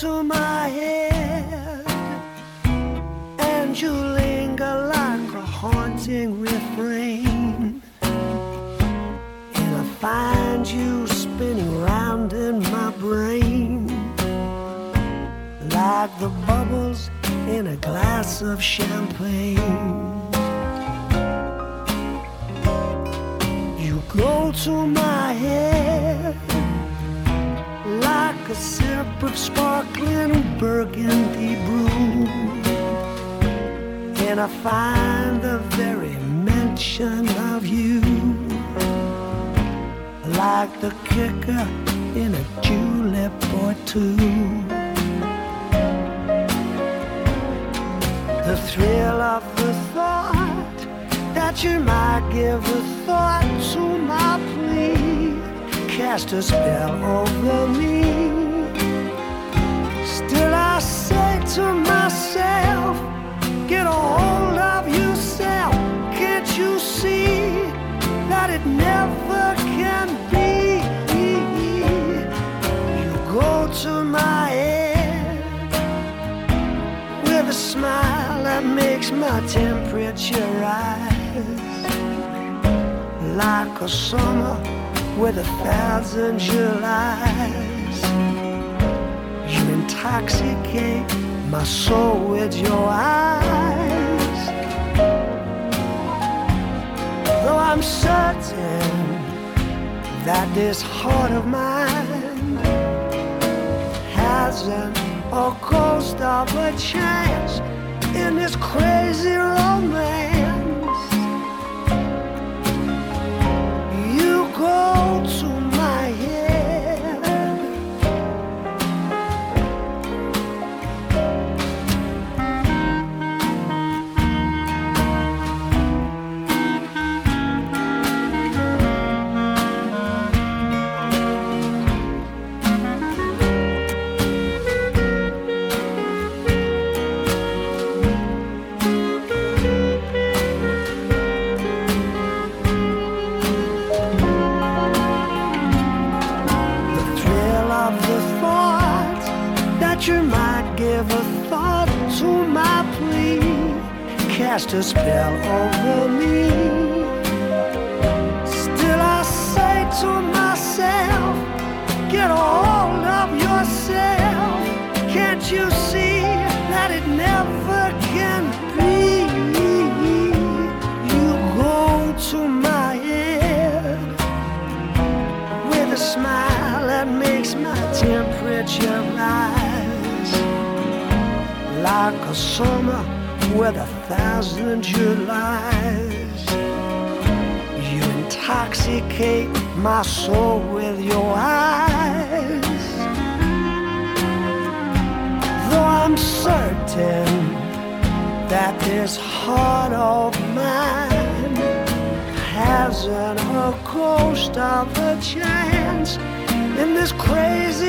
to my head and you linger like a haunting refrain. And I find you spinning round in my brain like the bubbles in a glass of champagne. You go to my head like a sip of sparkling burgundy brew. And I find the very mention of you like the kicker in a julep or two. The thrill of the thought that you might give a thought to my plea cast a spell over me. Still, I say to myself, get a hold of yourself. Can't you see that it never can be? You go to my head with a smile that makes my temperature rise like a summer with a thousand Julys. You intoxicate my soul with your eyes. Though I'm certain that this heart of mine hasn't a ghost of a chance in this crazy romance. To my plea cast a spell over me. Still, I say to myself, get a hold of yourself. Can't you see that it never can be? You go to my head with a smile that makes my temperature rise like a summer with a thousand Julys. You intoxicate my soul with your eyes. Though I'm certain that this heart of mine hasn't a ghost of a chance in this crazy